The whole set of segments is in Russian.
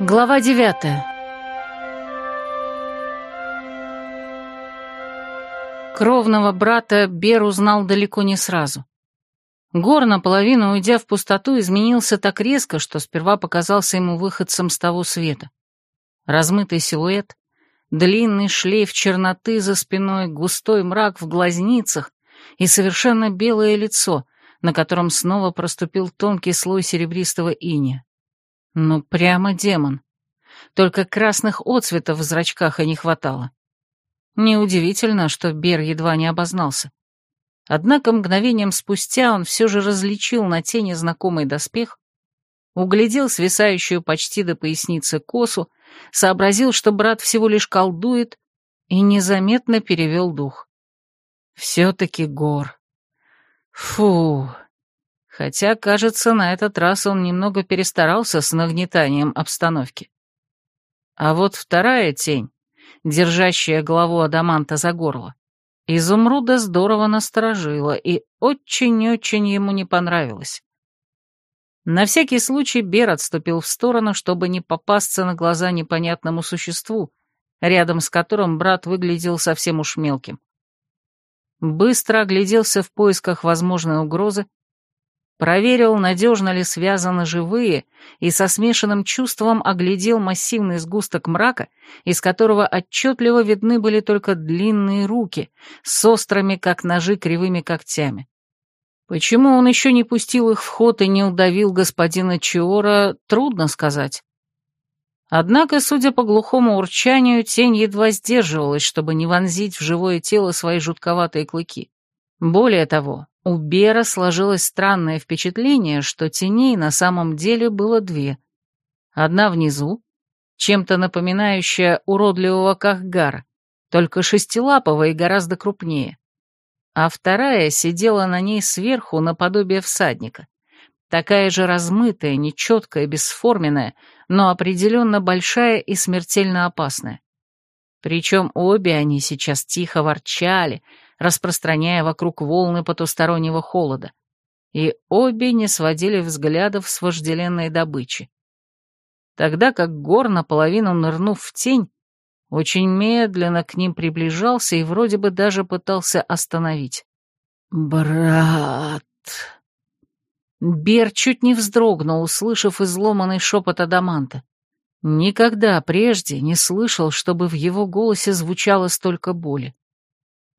Глава девятая. Кровного брата Бер узнал далеко не сразу. Гор, наполовину уйдя в пустоту, изменился так резко, что сперва показался ему выходцем с того света. Размытый силуэт, длинный шлейф черноты за спиной, густой мрак в глазницах и совершенно белое лицо, на котором снова проступил тонкий слой серебристого иния. Ну, прямо демон. Только красных отцветов в зрачках и не хватало. Неудивительно, что Бер едва не обознался. Однако мгновением спустя он все же различил на тени знакомый доспех, углядел свисающую почти до поясницы косу, сообразил, что брат всего лишь колдует, и незаметно перевел дух. Все-таки гор. Фу. Хотя, кажется, на этот раз он немного перестарался с нагнетанием обстановки. А вот вторая тень, держащая голову Адаманта за горло, изумруда здорово насторожила и очень-очень ему не понравилось. На всякий случай Бер отступил в сторону, чтобы не попасться на глаза непонятному существу, рядом с которым брат выглядел совсем уж мелким. Быстро огляделся в поисках возможной угрозы проверил, надежно ли связаны живые, и со смешанным чувством оглядел массивный сгусток мрака, из которого отчетливо видны были только длинные руки с острыми, как ножи, кривыми когтями. Почему он еще не пустил их в ход и не удавил господина Чиора, трудно сказать. Однако, судя по глухому урчанию, тень едва сдерживалась, чтобы не вонзить в живое тело свои жутковатые клыки. Более того, у Бера сложилось странное впечатление, что теней на самом деле было две. Одна внизу, чем-то напоминающая уродливого Кахгара, только шестилапого и гораздо крупнее. А вторая сидела на ней сверху наподобие всадника. Такая же размытая, нечеткая, бесформенная, но определенно большая и смертельно опасная. Причем обе они сейчас тихо ворчали, распространяя вокруг волны потустороннего холода, и обе не сводили взглядов с вожделенной добычи. Тогда как Гор, наполовину нырнув в тень, очень медленно к ним приближался и вроде бы даже пытался остановить. «Брат!» Бер чуть не вздрогнул, услышав изломанный шепот Адаманта. Никогда прежде не слышал, чтобы в его голосе звучало столько боли.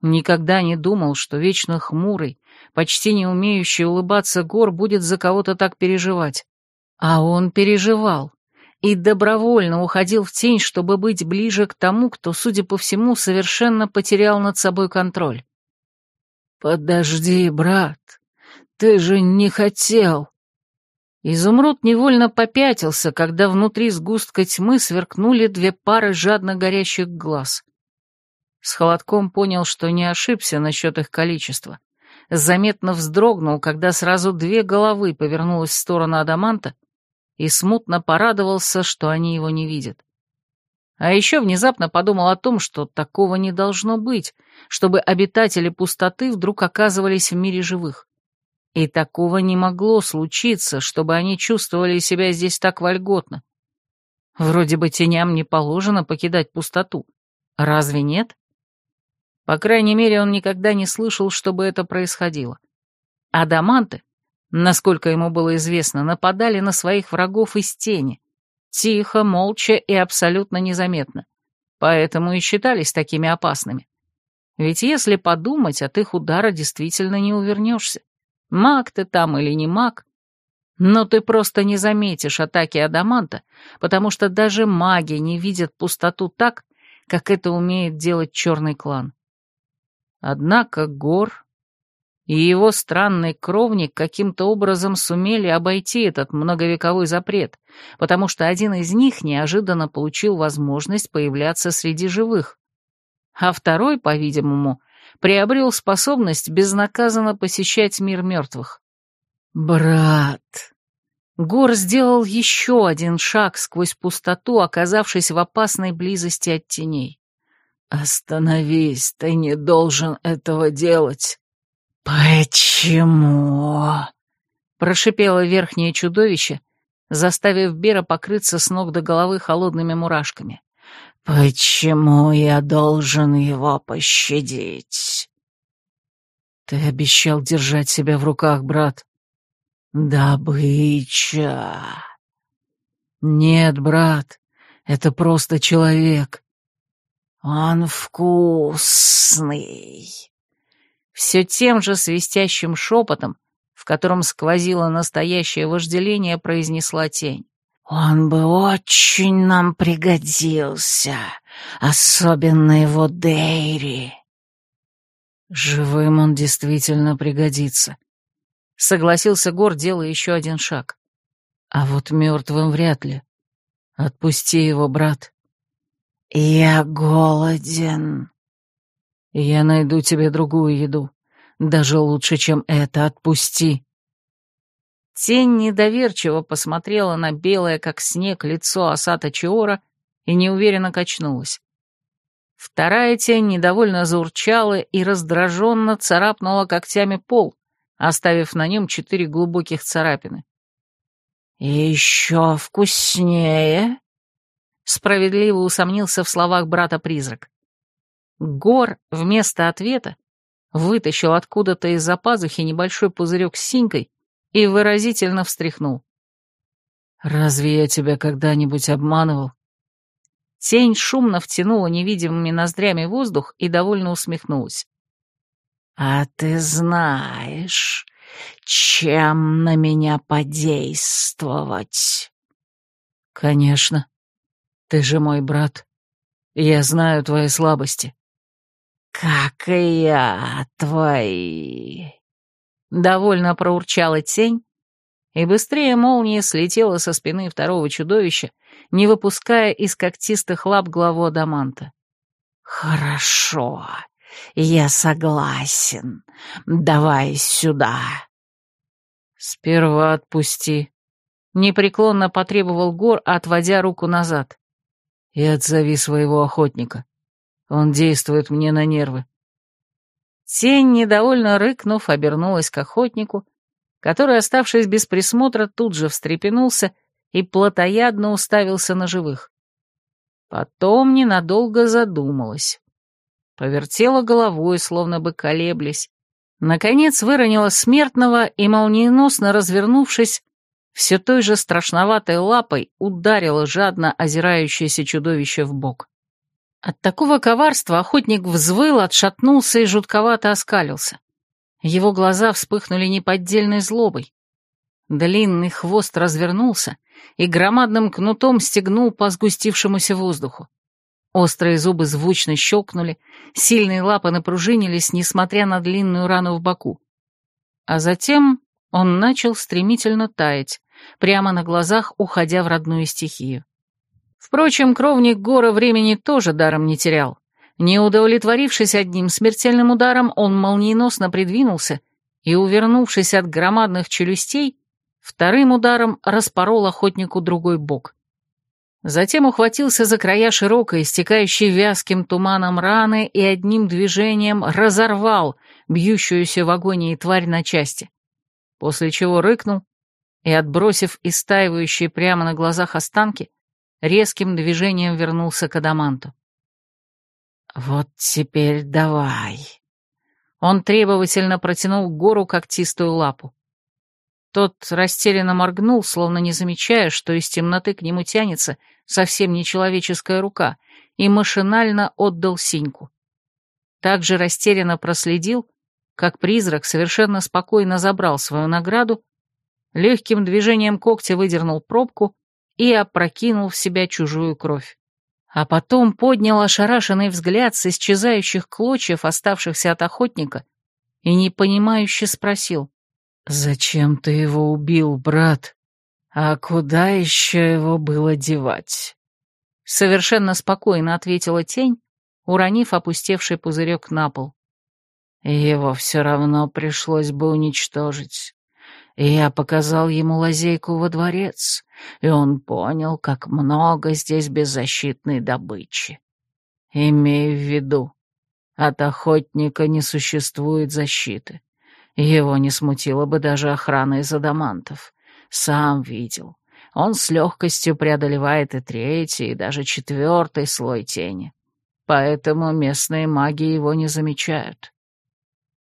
Никогда не думал, что вечно хмурый, почти не умеющий улыбаться гор будет за кого-то так переживать. А он переживал и добровольно уходил в тень, чтобы быть ближе к тому, кто, судя по всему, совершенно потерял над собой контроль. «Подожди, брат, ты же не хотел!» Изумруд невольно попятился, когда внутри сгустка тьмы сверкнули две пары жадно горящих глаз. С холодком понял, что не ошибся насчет их количества. Заметно вздрогнул, когда сразу две головы повернулась в сторону Адаманта, и смутно порадовался, что они его не видят. А еще внезапно подумал о том, что такого не должно быть, чтобы обитатели пустоты вдруг оказывались в мире живых. И такого не могло случиться, чтобы они чувствовали себя здесь так вольготно. Вроде бы теням не положено покидать пустоту. Разве нет? По крайней мере, он никогда не слышал, чтобы это происходило. Адаманты, насколько ему было известно, нападали на своих врагов из тени, тихо, молча и абсолютно незаметно, поэтому и считались такими опасными. Ведь если подумать, от их удара действительно не увернешься. Маг ты там или не маг, но ты просто не заметишь атаки Адаманта, потому что даже маги не видят пустоту так, как это умеет делать черный клан. Однако Гор и его странный кровник каким-то образом сумели обойти этот многовековой запрет, потому что один из них неожиданно получил возможность появляться среди живых, а второй, по-видимому, приобрел способность безнаказанно посещать мир мертвых. «Брат!» Гор сделал еще один шаг сквозь пустоту, оказавшись в опасной близости от теней. «Остановись, ты не должен этого делать». «Почему?» — прошипело верхнее чудовище, заставив Бера покрыться с ног до головы холодными мурашками. «Почему я должен его пощадить?» «Ты обещал держать себя в руках, брат». «Добыча!» «Нет, брат, это просто человек». «Он вкусный!» Все тем же свистящим шепотом, в котором сквозило настоящее вожделение, произнесла тень. «Он бы очень нам пригодился, особенно его Дейри». «Живым он действительно пригодится», — согласился Гор, делая еще один шаг. «А вот мертвым вряд ли. Отпусти его, брат». «Я голоден». «Я найду тебе другую еду. Даже лучше, чем это. Отпусти». Тень недоверчиво посмотрела на белое, как снег, лицо Асата Чиора и неуверенно качнулась. Вторая тень недовольно заурчала и раздраженно царапнула когтями пол, оставив на нем четыре глубоких царапины. «Еще вкуснее?» — справедливо усомнился в словах брата-призрак. Гор вместо ответа вытащил откуда-то из-за пазухи небольшой пузырек с синькой и выразительно встряхнул. «Разве я тебя когда-нибудь обманывал?» Тень шумно втянула невидимыми ноздрями воздух и довольно усмехнулась. «А ты знаешь, чем на меня подействовать?» «Конечно. Ты же мой брат. Я знаю твои слабости». «Как и я твои!» Довольно проурчала тень, и быстрее молнии слетела со спины второго чудовища, не выпуская из когтистых лап главу Адаманта. «Хорошо, я согласен. Давай сюда». «Сперва отпусти», — непреклонно потребовал Гор, отводя руку назад. «И отзови своего охотника. Он действует мне на нервы». Тень, недовольно рыкнув, обернулась к охотнику, который, оставшись без присмотра, тут же встрепенулся и плотоядно уставился на живых. Потом ненадолго задумалась. Повертела головой, словно бы колеблясь. Наконец выронила смертного и, молниеносно развернувшись, все той же страшноватой лапой ударила жадно озирающееся чудовище в бок. От такого коварства охотник взвыл, отшатнулся и жутковато оскалился. Его глаза вспыхнули неподдельной злобой. Длинный хвост развернулся и громадным кнутом стегнул по сгустившемуся воздуху. Острые зубы звучно щелкнули, сильные лапы напружинились, несмотря на длинную рану в боку. А затем он начал стремительно таять, прямо на глазах уходя в родную стихию. Впрочем, кровник Гора времени тоже даром не терял. Не удовлетворившись одним смертельным ударом, он молниеносно придвинулся и, увернувшись от громадных челюстей, вторым ударом распорол охотнику другой бок. Затем ухватился за края широкой, истекающей вязким туманом раны и одним движением разорвал бьющуюся в агонии тварь на части, после чего рыкнул и, отбросив истаивающие прямо на глазах останки, резким движением вернулся к Адаманту. «Вот теперь давай». Он требовательно протянул гору когтистую лапу. Тот растерянно моргнул, словно не замечая, что из темноты к нему тянется совсем нечеловеческая рука, и машинально отдал синьку. Также растерянно проследил, как призрак совершенно спокойно забрал свою награду, легким движением когтя выдернул пробку и опрокинул в себя чужую кровь. А потом поднял ошарашенный взгляд с исчезающих клочьев, оставшихся от охотника, и непонимающе спросил. «Зачем ты его убил, брат? А куда еще его было девать?» Совершенно спокойно ответила тень, уронив опустевший пузырек на пол. «Его все равно пришлось бы уничтожить я показал ему лазейку во дворец, и он понял, как много здесь беззащитной добычи. Имей в виду, от охотника не существует защиты. Его не смутила бы даже охрана из адамантов. Сам видел. он с легкостью преодолевает и третий, и даже четвертый слой тени. Поэтому местные маги его не замечают.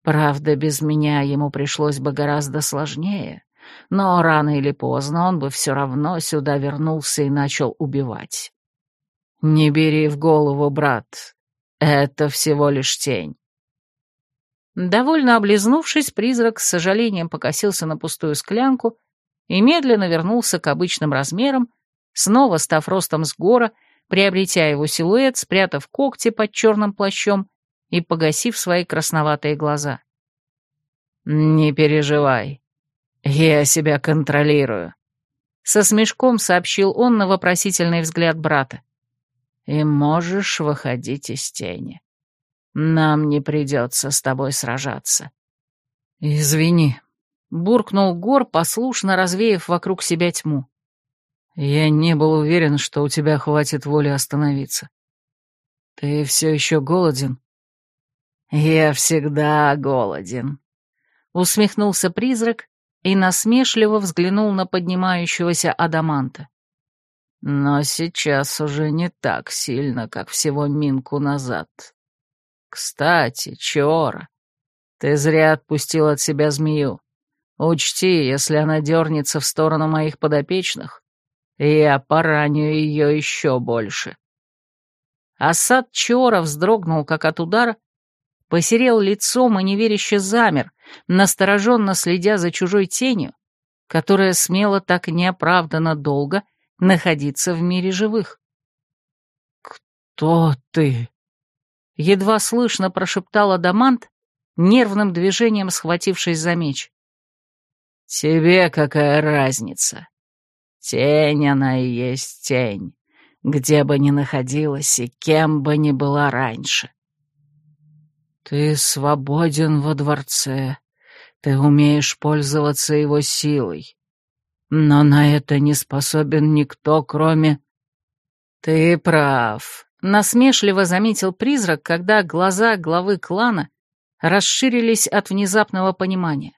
Правда, без меня ему пришлось бы гораздо сложнее, но рано или поздно он бы все равно сюда вернулся и начал убивать. Не бери в голову, брат, это всего лишь тень. Довольно облизнувшись, призрак с сожалением покосился на пустую склянку и медленно вернулся к обычным размерам, снова став ростом с гора, приобретя его силуэт, спрятав когти под черным плащом и погасив свои красноватые глаза. «Не переживай, я себя контролирую», — со смешком сообщил он на вопросительный взгляд брата. «И можешь выходить из тени. Нам не придется с тобой сражаться». «Извини», — буркнул Гор, послушно развеяв вокруг себя тьму. «Я не был уверен, что у тебя хватит воли остановиться. Ты все еще голоден?» «Я всегда голоден», — усмехнулся призрак и насмешливо взглянул на поднимающегося Адаманта. «Но сейчас уже не так сильно, как всего минку назад. Кстати, Чора, ты зря отпустил от себя змею. Учти, если она дернется в сторону моих подопечных, я пораню ее еще больше». Асад Чора вздрогнул, как от удара, посерел лицом и неверяще замер, настороженно следя за чужой тенью, которая смела так неоправданно долго находиться в мире живых. «Кто ты?» Едва слышно прошептал Адамант, нервным движением схватившись за меч. «Тебе какая разница? Тень она и есть тень, где бы ни находилась и кем бы ни была раньше. Ты свободен во дворце, ты умеешь пользоваться его силой. Но на это не способен никто, кроме... Ты прав, насмешливо заметил призрак, когда глаза главы клана расширились от внезапного понимания.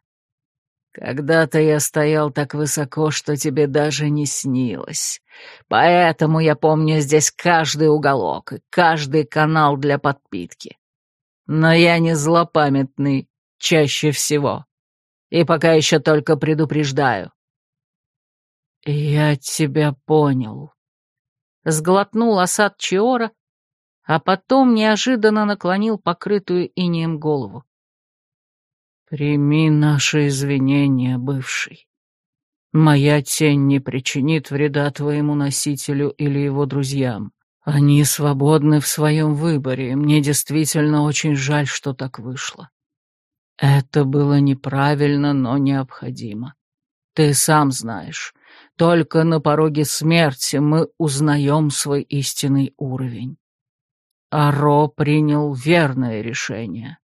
Когда-то я стоял так высоко, что тебе даже не снилось. Поэтому я помню здесь каждый уголок и каждый канал для подпитки. Но я не злопамятный, чаще всего. И пока еще только предупреждаю. «Я тебя понял», — сглотнул осад Чиора, а потом неожиданно наклонил покрытую инеем голову. «Прими наши извинения, бывший. Моя тень не причинит вреда твоему носителю или его друзьям. Они свободны в своем выборе, и мне действительно очень жаль, что так вышло. Это было неправильно, но необходимо. Ты сам знаешь, только на пороге смерти мы узнаем свой истинный уровень. Аро принял верное решение.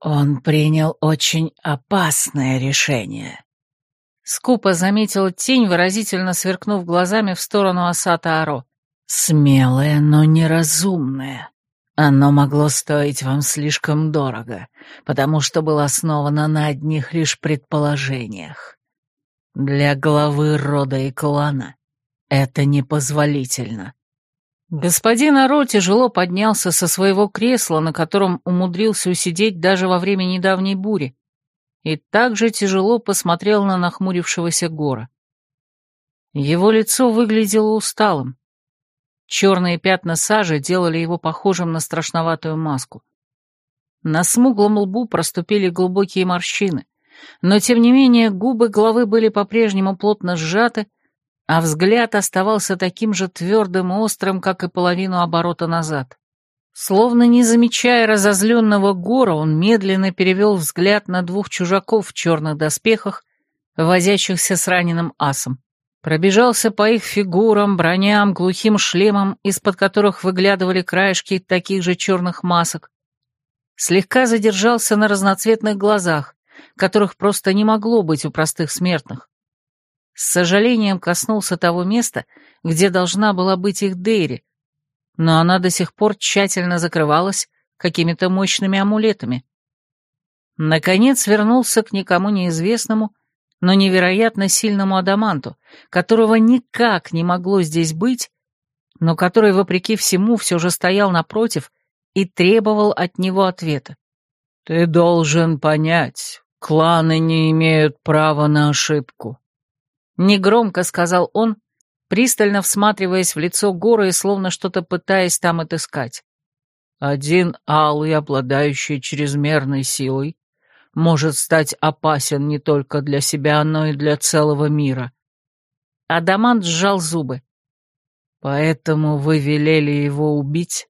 Он принял очень опасное решение. Скупо заметила тень, выразительно сверкнув глазами в сторону Асата Аро. Смелое, но неразумное. Оно могло стоить вам слишком дорого, потому что было основано на одних лишь предположениях. Для главы рода и клана это непозволительно. Господин Аро тяжело поднялся со своего кресла, на котором умудрился усидеть даже во время недавней бури, и также тяжело посмотрел на нахмурившегося гора. Его лицо выглядело усталым, Черные пятна сажи делали его похожим на страшноватую маску. На смуглом лбу проступили глубокие морщины, но, тем не менее, губы головы были по-прежнему плотно сжаты, а взгляд оставался таким же твердым и острым, как и половину оборота назад. Словно не замечая разозленного гора, он медленно перевел взгляд на двух чужаков в черных доспехах, возящихся с раненым асом. Пробежался по их фигурам, броням, глухим шлемам, из-под которых выглядывали краешки таких же черных масок. Слегка задержался на разноцветных глазах, которых просто не могло быть у простых смертных. С сожалением коснулся того места, где должна была быть их Дейри, но она до сих пор тщательно закрывалась какими-то мощными амулетами. Наконец вернулся к никому неизвестному, но невероятно сильному адаманту, которого никак не могло здесь быть, но который, вопреки всему, все же стоял напротив и требовал от него ответа. «Ты должен понять, кланы не имеют права на ошибку», — негромко сказал он, пристально всматриваясь в лицо горы и словно что-то пытаясь там отыскать. «Один алый, обладающий чрезмерной силой, может стать опасен не только для себя, но и для целого мира». Адамант сжал зубы. «Поэтому вы велели его убить?»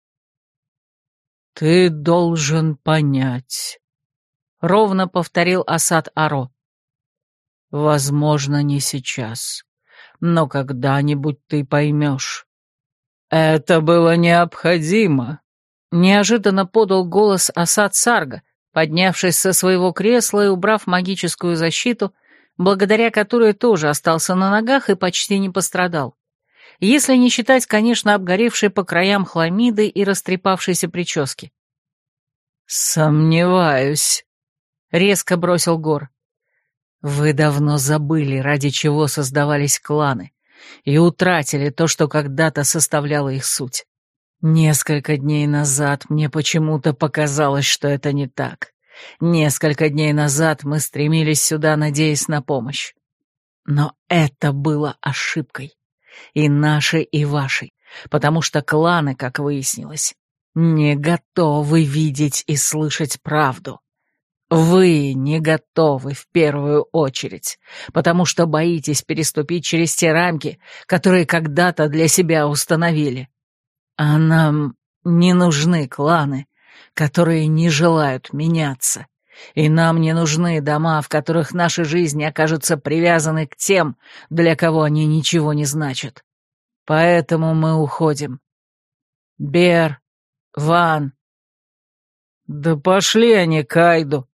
«Ты должен понять», — ровно повторил Асад Аро. «Возможно, не сейчас, но когда-нибудь ты поймешь. Это было необходимо», — неожиданно подал голос Асад Сарга, поднявшись со своего кресла и убрав магическую защиту, благодаря которой тоже остался на ногах и почти не пострадал. Если не считать, конечно, обгоревшей по краям хламиды и растрепавшейся прически. «Сомневаюсь», — резко бросил Гор. «Вы давно забыли, ради чего создавались кланы, и утратили то, что когда-то составляло их суть. Несколько дней назад мне почему-то показалось, что это не так. Несколько дней назад мы стремились сюда, надеясь на помощь. Но это было ошибкой. И нашей, и вашей. Потому что кланы, как выяснилось, не готовы видеть и слышать правду. Вы не готовы в первую очередь, потому что боитесь переступить через те рамки, которые когда-то для себя установили. А нам не нужны кланы, которые не желают меняться. И нам не нужны дома, в которых наши жизни окажутся привязаны к тем, для кого они ничего не значат. Поэтому мы уходим. Бер, Ван. Да пошли они к Айду.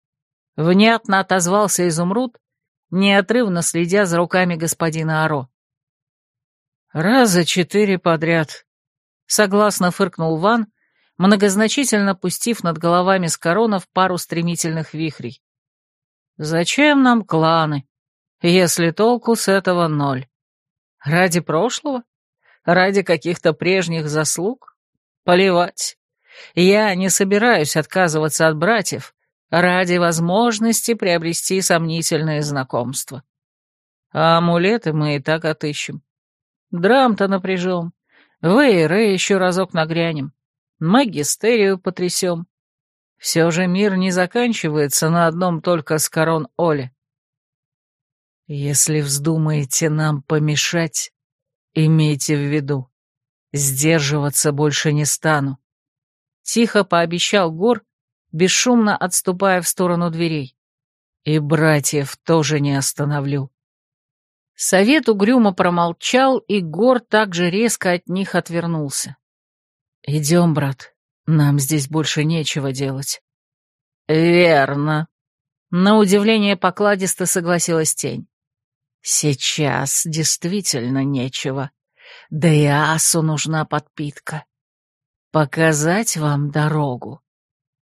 Внятно отозвался Изумруд, неотрывно следя за руками господина Аро. Раза четыре подряд, Согласно фыркнул Ван, многозначительно пустив над головами с коронов пару стремительных вихрей. «Зачем нам кланы, если толку с этого ноль? Ради прошлого? Ради каких-то прежних заслуг? Поливать. Я не собираюсь отказываться от братьев ради возможности приобрести сомнительные знакомства. А амулеты мы и так отыщем. Драм-то напряжем, в Эйре еще разок нагрянем. Магистерию потрясем. Все же мир не заканчивается на одном только с корон Оли. Если вздумаете нам помешать, имейте в виду, сдерживаться больше не стану. Тихо пообещал Гор, бесшумно отступая в сторону дверей. И братьев тоже не остановлю. Совет угрюмо промолчал, и Гор также резко от них отвернулся. «Идем, брат, нам здесь больше нечего делать». «Верно», — на удивление покладисто согласилась тень. «Сейчас действительно нечего, да и асу нужна подпитка. Показать вам дорогу?»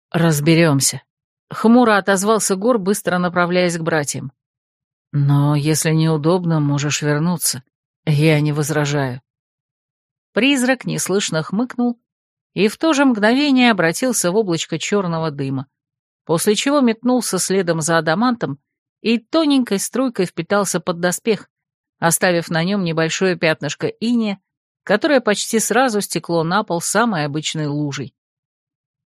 «Разберемся», — хмуро отозвался Гор, быстро направляясь к братьям. Но если неудобно, можешь вернуться. Я не возражаю. Призрак неслышно хмыкнул и в то же мгновение обратился в облачко черного дыма, после чего метнулся следом за адамантом и тоненькой струйкой впитался под доспех, оставив на нем небольшое пятнышко иния, которое почти сразу стекло на пол самой обычной лужей.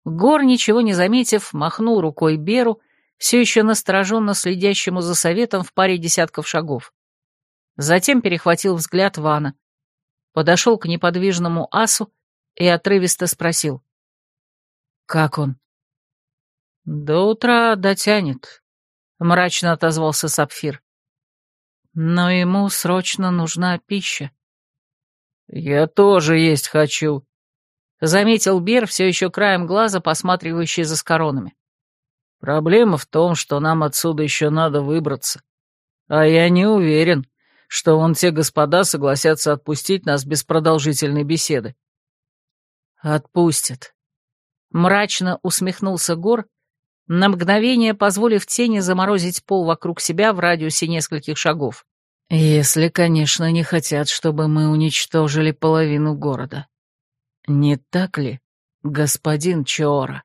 Гор, ничего не заметив, махнул рукой Беру все еще настороженно следящему за советом в паре десятков шагов. Затем перехватил взгляд Вана, подошел к неподвижному асу и отрывисто спросил. «Как он?» «До утра дотянет», — мрачно отозвался Сапфир. «Но ему срочно нужна пища». «Я тоже есть хочу», — заметил Бер, все еще краем глаза, посматривающий за скоронами. Проблема в том, что нам отсюда еще надо выбраться. А я не уверен, что вон те господа согласятся отпустить нас без продолжительной беседы. Отпустят. Мрачно усмехнулся Гор, на мгновение позволив тени заморозить пол вокруг себя в радиусе нескольких шагов. Если, конечно, не хотят, чтобы мы уничтожили половину города. Не так ли, господин Чоора?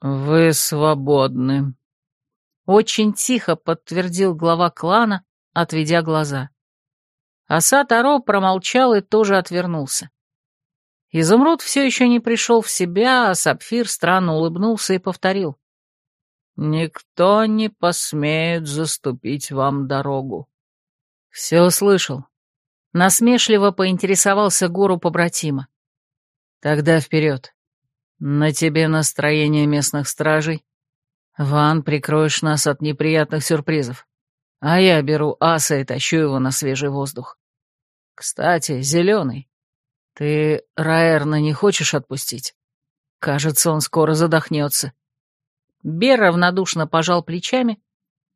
«Вы свободны», — очень тихо подтвердил глава клана, отведя глаза. Аса Таро промолчал и тоже отвернулся. Изумруд все еще не пришел в себя, а Сапфир странно улыбнулся и повторил. «Никто не посмеет заступить вам дорогу». «Все услышал». Насмешливо поинтересовался гуру побратима. «Тогда вперед. На тебе настроение местных стражей. Ван, прикроешь нас от неприятных сюрпризов. А я беру аса и тащу его на свежий воздух. Кстати, зеленый, ты Раэрна не хочешь отпустить? Кажется, он скоро задохнется. Бер равнодушно пожал плечами,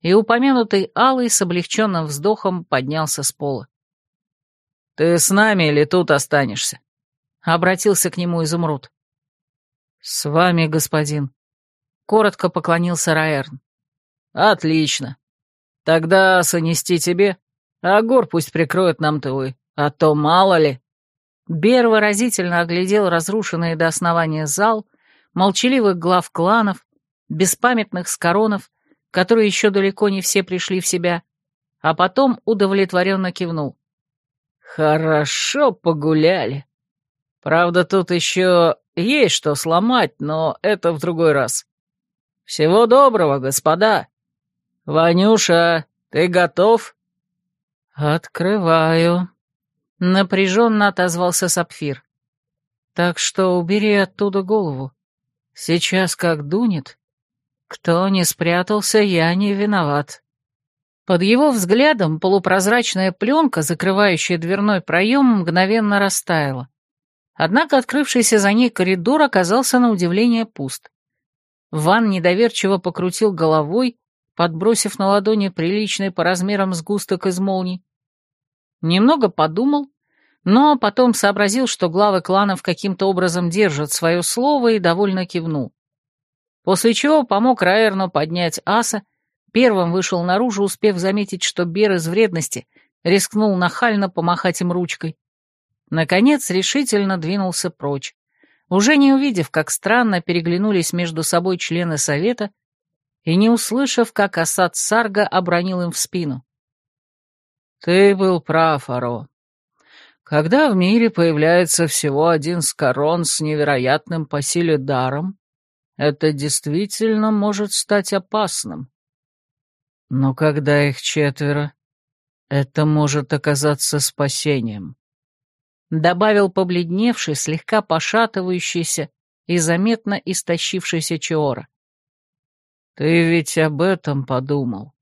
и упомянутый Алый с облегченным вздохом поднялся с пола. «Ты с нами или тут останешься?» — обратился к нему Изумруд. «С вами, господин», — коротко поклонился Раэрн. «Отлично. Тогда сонести тебе, а Гор пусть прикроет нам тылы, а то мало ли». Бер выразительно оглядел разрушенный до основания зал, молчаливых глав кланов, беспамятных скоронов, которые еще далеко не все пришли в себя, а потом удовлетворенно кивнул. «Хорошо погуляли. Правда, тут еще есть что сломать, но это в другой раз. Всего доброго, господа. Ванюша, ты готов?» «Открываю», Напряженно отозвался Сапфир. Так что убери оттуда голову. Сейчас как дунет. Кто не спрятался, я не виноват. Под его взглядом полупрозрачная пленка, закрывающая дверной проем, мгновенно растаяла. Однако открывшийся за ней коридор оказался на удивление пуст. Ван недоверчиво покрутил головой, подбросив на ладони приличный по размерам сгусток из молний. Немного подумал но потом сообразил, что главы кланов каким-то образом держат свое слово и довольно кивнул. После чего помог Раэрну поднять аса, первым вышел наружу, успев заметить, что Бер из вредности рискнул нахально помахать им ручкой. Наконец решительно двинулся прочь, уже не увидев, как странно переглянулись между собой члены совета и не услышав, как Асад Сарга обронил им в спину. «Ты был прав, Аро. Когда в мире появляется всего один скорон с невероятным по силе даром, это действительно может стать опасным. Но когда их четверо, это может оказаться спасением. Добавил побледневший, слегка пошатывающийся и заметно истощившийся Чиора. Ты ведь об этом подумал,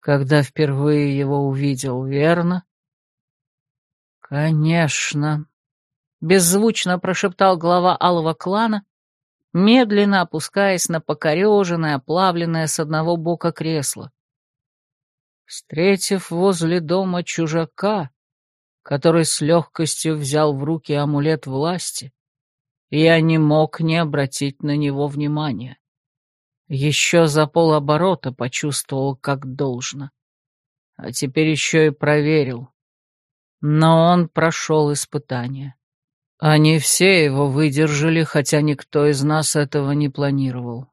когда впервые его увидел, верно? «Конечно», — беззвучно прошептал глава алого клана, медленно опускаясь на покореженное, оплавленное с одного бока кресло. Встретив возле дома чужака, который с легкостью взял в руки амулет власти, я не мог не обратить на него внимания. Еще за полоборота почувствовал, как должно. А теперь еще и проверил, но он прошел испытание. Они все его выдержали, хотя никто из нас этого не планировал.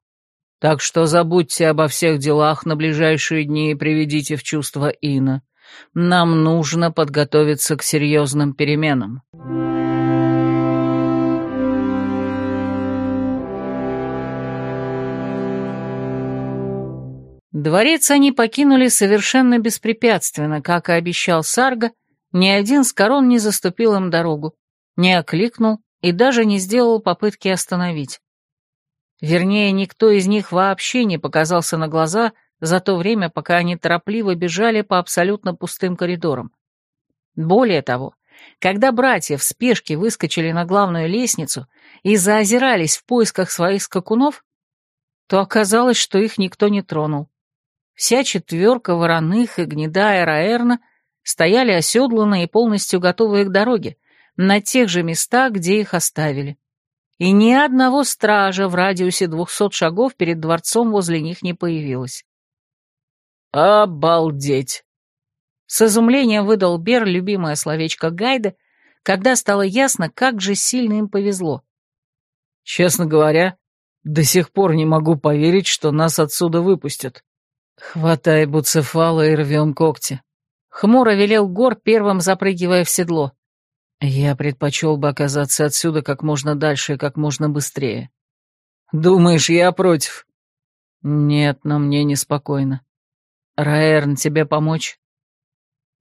Так что забудьте обо всех делах на ближайшие дни и приведите в чувство Ина. Нам нужно подготовиться к серьезным переменам. Дворец они покинули совершенно беспрепятственно, как и обещал Сарга, ни один с корон не заступил им дорогу, не окликнул и даже не сделал попытки остановить. Вернее, никто из них вообще не показался на глаза за то время, пока они торопливо бежали по абсолютно пустым коридорам. Более того, когда братья в спешке выскочили на главную лестницу и заозирались в поисках своих скакунов, то оказалось, что их никто не тронул. Вся четверка вороных и гнедая Раэрна стояли оседланные и полностью готовые к дороге, на тех же местах, где их оставили. и ни одного стража в радиусе двухсот шагов перед дворцом возле них не появилось. «Обалдеть!» С изумлением выдал Бер любимое словечко Гайда, когда стало ясно, как же сильно им повезло. «Честно говоря, до сих пор не могу поверить, что нас отсюда выпустят. Хватай буцефала и рвем когти». Хмуро велел Гор, первым запрыгивая в седло. «Я предпочел бы оказаться отсюда как можно дальше и как можно быстрее». «Думаешь, я против?» «Нет, но мне неспокойно. Раэрн, тебе помочь?»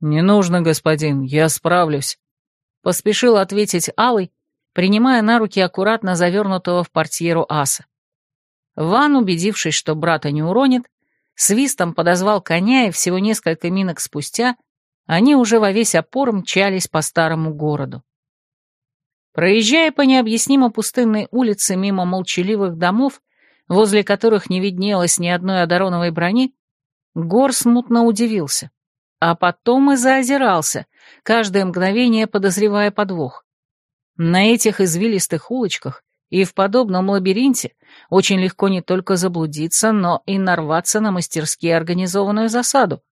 «Не нужно, господин, я справлюсь», — поспешил ответить Алый, принимая на руки аккуратно завернутого в портьеру аса. Ван, убедившись, что брата не уронит, свистом подозвал коня, и всего несколько минок спустя они уже во весь опор мчались по старому городу. Проезжая по необъяснимо пустынной улице мимо молчаливых домов, возле которых не виднелось ни одной одароновой брони, Гор смутно удивился, а потом и заозирался, каждое мгновение подозревая подвох. На этих извилистых улочках и в подобном лабиринте очень легко не только заблудиться, но и нарваться на мастерски организованную засаду.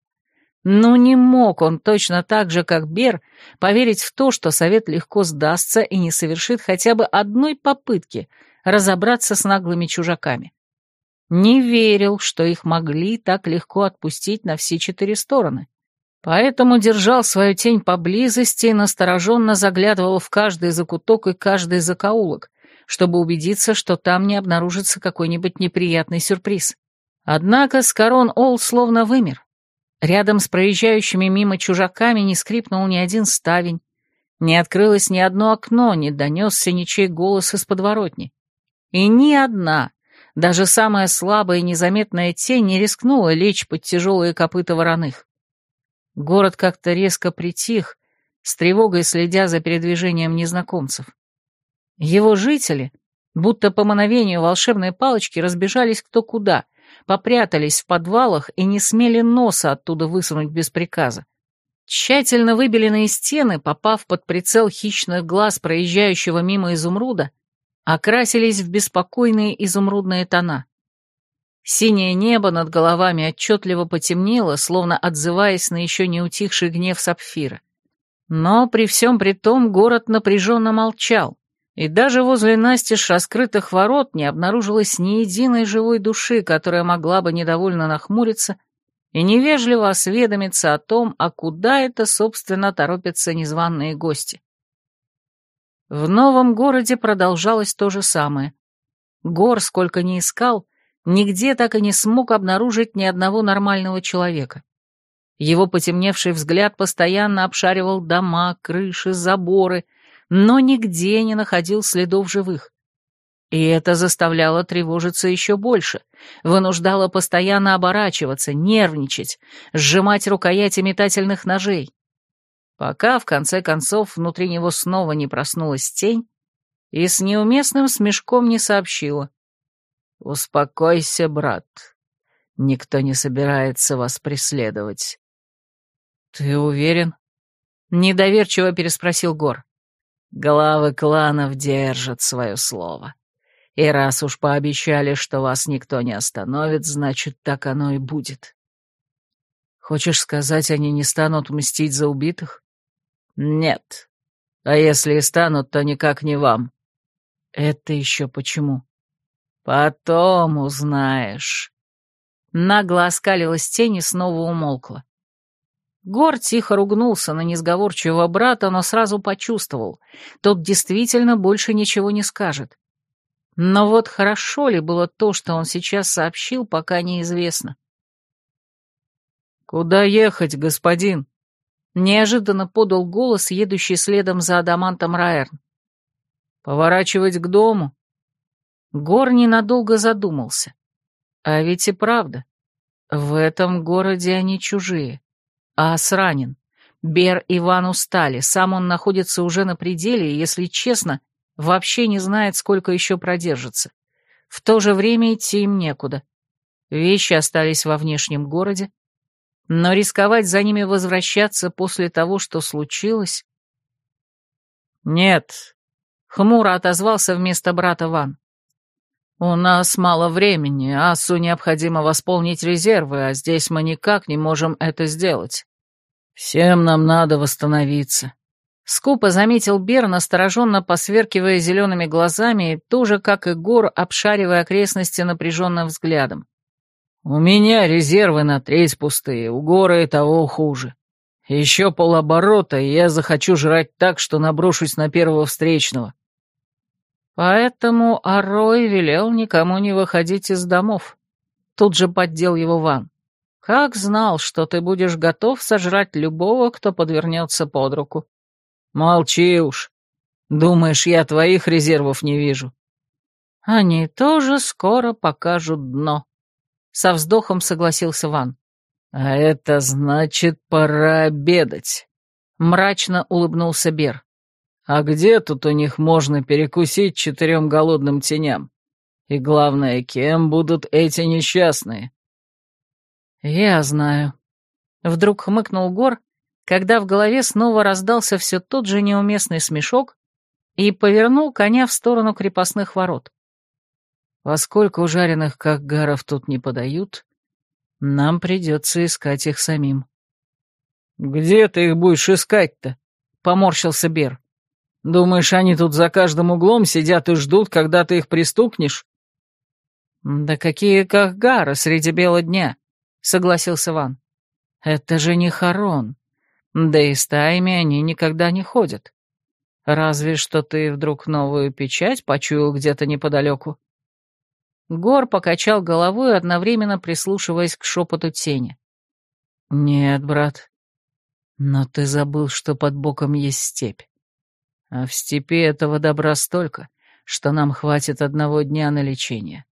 Ну не мог он точно так же, как Бер, поверить в то, что совет легко сдастся и не совершит хотя бы одной попытки разобраться с наглыми чужаками. Не верил, что их могли так легко отпустить на все четыре стороны. Поэтому держал свою тень поблизости и настороженно заглядывал в каждый закуток и каждый закоулок, чтобы убедиться, что там не обнаружится какой-нибудь неприятный сюрприз. Однако Скорон Ол словно вымер. Рядом с проезжающими мимо чужаками не скрипнул ни один ставень, не открылось ни одно окно, не донесся ничей голос из подворотни. И ни одна, даже самая слабая и незаметная тень не рискнула лечь под тяжелые копыта вороных. Город как-то резко притих, с тревогой следя за передвижением незнакомцев. Его жители, будто по мановению волшебной палочки, разбежались кто куда, попрятались в подвалах и не смели носа оттуда высунуть без приказа. Тщательно выбеленные стены, попав под прицел хищных глаз проезжающего мимо изумруда, окрасились в беспокойные изумрудные тона. Синее небо над головами отчетливо потемнело, словно отзываясь на еще не утихший гнев сапфира. Но при всем при том город напряженно молчал, и даже возле настежь раскрытых ворот не обнаружилось ни единой живой души, которая могла бы недовольно нахмуриться и невежливо осведомиться о том, а куда это, собственно, торопятся незваные гости. В новом городе продолжалось то же самое. Гор, сколько ни искал, нигде так и не смог обнаружить ни одного нормального человека. Его потемневший взгляд постоянно обшаривал дома, крыши, заборы, но нигде не находил следов живых. И это заставляло тревожиться еще больше, вынуждало постоянно оборачиваться, нервничать, сжимать рукояти метательных ножей пока, в конце концов, внутри него снова не проснулась тень и с неуместным смешком не сообщила. «Успокойся, брат. Никто не собирается вас преследовать». «Ты уверен?» — недоверчиво переспросил Гор. «Главы кланов держат свое слово. И раз уж пообещали, что вас никто не остановит, значит, так оно и будет». «Хочешь сказать, они не станут мстить за убитых?» «Нет. А если и станут, то никак не вам». «Это еще почему?» «Потом узнаешь». Нагло оскалилась тень и снова умолкла. Гор тихо ругнулся на несговорчивого брата, но сразу почувствовал, тот действительно больше ничего не скажет. Но вот хорошо ли было то, что он сейчас сообщил, пока неизвестно. «Куда ехать, господин?» Неожиданно подал голос, едущий следом за Адамантом Раэрн. «Поворачивать к дому?» Гор ненадолго задумался. А ведь и правда. В этом городе они чужие. Ас ранен. Бер и Ван устали, сам он находится уже на пределе и, если честно, вообще не знает, сколько еще продержится. В то же время идти им некуда. Вещи остались во внешнем городе, но рисковать за ними возвращаться после того, что случилось... Нет, Хмуро отозвался вместо брата Ван. «У нас мало времени, Асу необходимо восполнить резервы, а здесь мы никак не можем это сделать. Всем нам надо восстановиться». Скупо заметил Бер, настороженно посверкивая зелеными глазами, тоже, как и Гор, обшаривая окрестности напряженным взглядом. «У меня резервы на треть пустые, у Гора и того хуже. Еще полоборота, и я захочу жрать так, что наброшусь на первого встречного. Поэтому Арой велел никому не выходить из домов. Тут же поддел его Ван. Как знал, что ты будешь готов сожрать любого, кто подвернется под руку. Молчи уж. Думаешь, я твоих резервов не вижу? Они тоже скоро покажут дно. Со вздохом согласился Ван. А это значит, пора обедать. Мрачно улыбнулся Бер. А где тут у них можно перекусить четырем голодным теням? И главное, кем будут эти несчастные? Я знаю. Вдруг хмыкнул Гор, когда в голове снова раздался все тот же неуместный смешок и повернул коня в сторону крепостных ворот. Поскольку жареных как гаров тут не подают, нам придется искать их самим. «Где ты их будешь искать-то?» — поморщился Бер. Думаешь, они тут за каждым углом сидят и ждут, когда ты их пристукнешь?» «Да какие кахгары среди бела дня», — согласился Ван. «Это же не Харон. Да и стаями они никогда не ходят. Разве что ты вдруг новую печать почуял где-то неподалеку». Гор покачал головой, одновременно прислушиваясь к шепоту тени. «Нет, брат, но ты забыл, что под боком есть степь. А в степи этого добра столько, что нам хватит одного дня на лечение.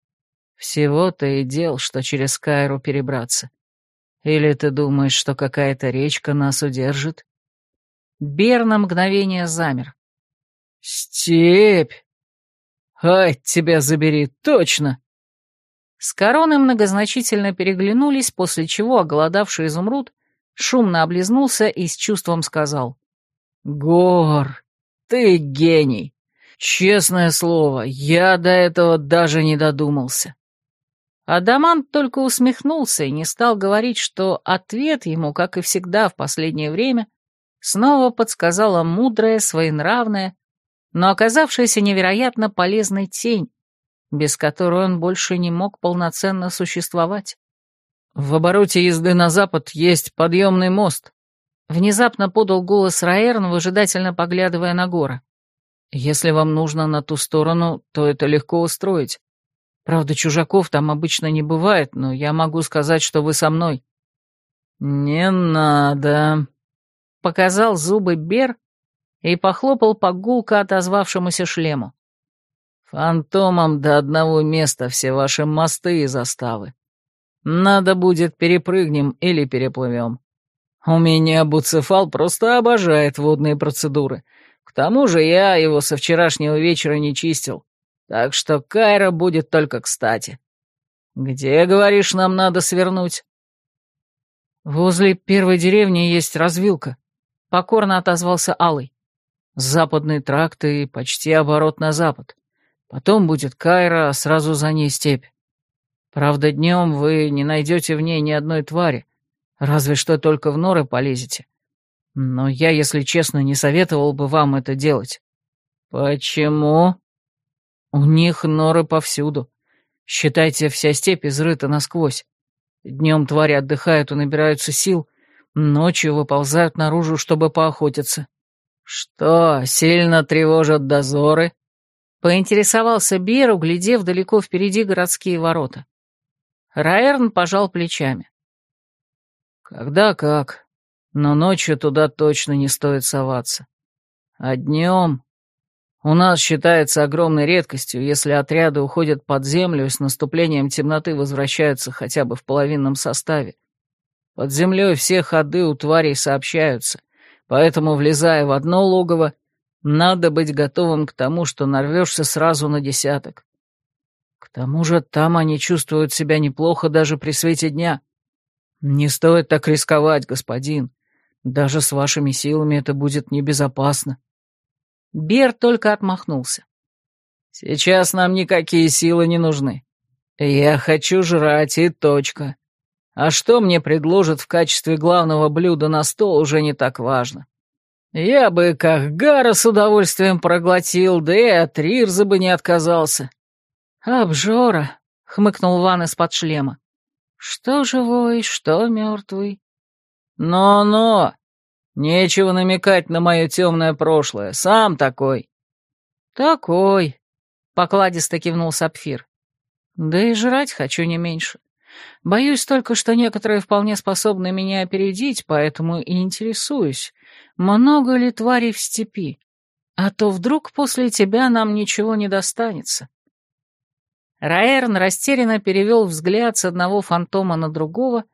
Всего-то и дел, что через Кайру перебраться. Или ты думаешь, что какая-то речка нас удержит?» Бер на мгновение замер. «Степь! Ай, тебя забери, точно!» С короны многозначительно переглянулись, после чего оголодавший изумруд шумно облизнулся и с чувством сказал. «Гор, ты гений. Честное слово, я до этого даже не додумался. Адамант только усмехнулся и не стал говорить, что ответ ему, как и всегда в последнее время, снова подсказала мудрая, своенравная, но оказавшаяся невероятно полезной тень, без которой он больше не мог полноценно существовать. В обороте езды на запад есть подъемный мост, Внезапно подал голос Раэрн, выжидательно поглядывая на гора. «Если вам нужно на ту сторону, то это легко устроить. Правда, чужаков там обычно не бывает, но я могу сказать, что вы со мной». «Не надо», — показал зубы Бер и похлопал по гулко отозвавшемуся шлему. «Фантомам до одного места все ваши мосты и заставы. Надо будет перепрыгнем или переплывем. У меня Буцефал просто обожает водные процедуры. К тому же я его со вчерашнего вечера не чистил. Так что Кайра будет только кстати. Где, говоришь, нам надо свернуть? Возле первой деревни есть развилка. Покорно отозвался Алый. Западный тракт и почти оборот на запад. Потом будет Кайра, а сразу за ней степь. Правда, днем вы не найдете в ней ни одной твари, Разве что только в норы полезете. Но я, если честно, не советовал бы вам это делать. Почему? У них норы повсюду. Считайте, вся степь изрыта насквозь. Днем твари отдыхают и набираются сил, ночью выползают наружу, чтобы поохотиться. Что, сильно тревожат дозоры? Поинтересовался Бер, углядев далеко впереди городские ворота. Раэрн пожал плечами. Когда как, но ночью туда точно не стоит соваться. А днем... У нас считается огромной редкостью, если отряды уходят под землю и с наступлением темноты возвращаются хотя бы в половинном составе. Под землей все ходы у тварей сообщаются, поэтому, влезая в одно логово, надо быть готовым к тому, что нарвешься сразу на десяток. К тому же там они чувствуют себя неплохо даже при свете дня — «Не стоит так рисковать, господин. Даже с вашими силами это будет небезопасно». Бер только отмахнулся. «Сейчас нам никакие силы не нужны. Я хочу жрать и точка. А что мне предложат в качестве главного блюда на стол, уже не так важно. Я бы как гара с удовольствием проглотил, да и от рирза бы не отказался». «Обжора», — хмыкнул Ван из-под шлема. «Что живой, что мертвый?» «Но-но! Нечего намекать на мое темное прошлое, сам такой». «Такой», — покладисто кивнул Сапфир. «Да и жрать хочу не меньше. Боюсь только, что некоторые вполне способны меня опередить, поэтому и интересуюсь, много ли тварей в степи, а то вдруг после тебя нам ничего не достанется». Раэрн растерянно перевел взгляд с одного фантома на другого,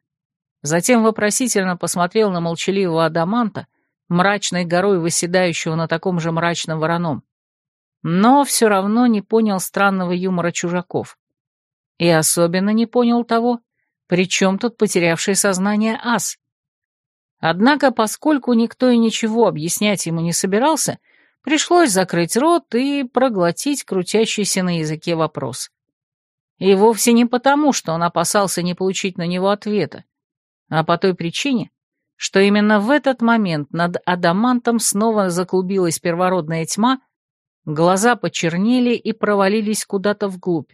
затем вопросительно посмотрел на молчаливого Адаманта, мрачной горой выседающего на таком же мрачном вороном, но все равно не понял странного юмора чужаков. И особенно не понял того, при чем тут потерявший сознание ас. Однако, поскольку никто и ничего объяснять ему не собирался, пришлось закрыть рот и проглотить крутящийся на языке вопрос. И вовсе не потому, что он опасался не получить на него ответа, а по той причине, что именно в этот момент над Адамантом снова заклубилась первородная тьма, глаза почернели и провалились куда-то вглубь.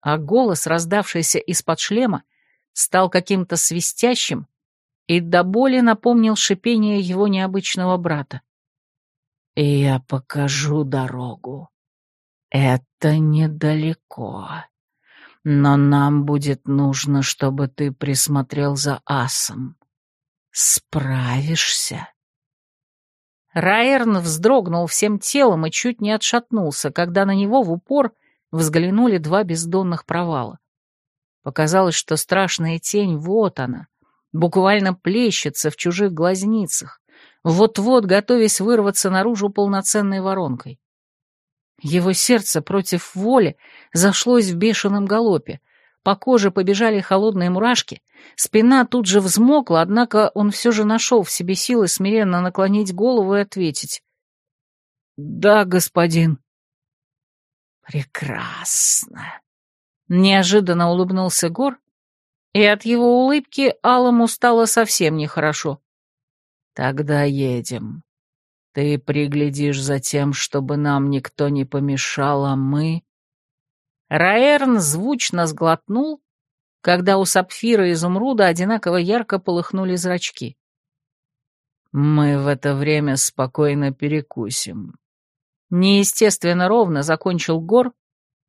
А голос, раздавшийся из-под шлема, стал каким-то свистящим и до боли напомнил шипение его необычного брата. «Я покажу дорогу. Это недалеко». Но нам будет нужно, чтобы ты присмотрел за асом. Справишься?» Раэрн вздрогнул всем телом и чуть не отшатнулся, когда на него в упор взглянули два бездонных провала. Показалось, что страшная тень, вот она, буквально плещется в чужих глазницах, вот-вот готовясь вырваться наружу полноценной воронкой. Его сердце против воли зашлось в бешеном галопе. По коже побежали холодные мурашки, спина тут же взмокла, однако он все же нашел в себе силы смиренно наклонить голову и ответить. «Да, господин». «Прекрасно!» Неожиданно улыбнулся Гор, и от его улыбки Алому стало совсем нехорошо. «Тогда едем. Ты приглядишь за тем, чтобы нам никто не помешал, а мы...» Раэрн звучно сглотнул, когда у Сапфира и Изумруда одинаково ярко полыхнули зрачки. «Мы в это время спокойно перекусим». Неестественно ровно закончил Гор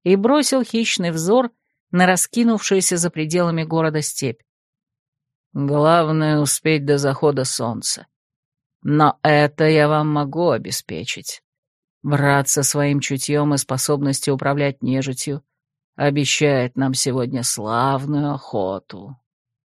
и бросил хищный взор на раскинувшуюся за пределами города степь. «Главное — успеть до захода солнца. Но это я вам могу обеспечить. Брат со своим чутьем и способностью управлять нежитью обещает нам сегодня славную охоту.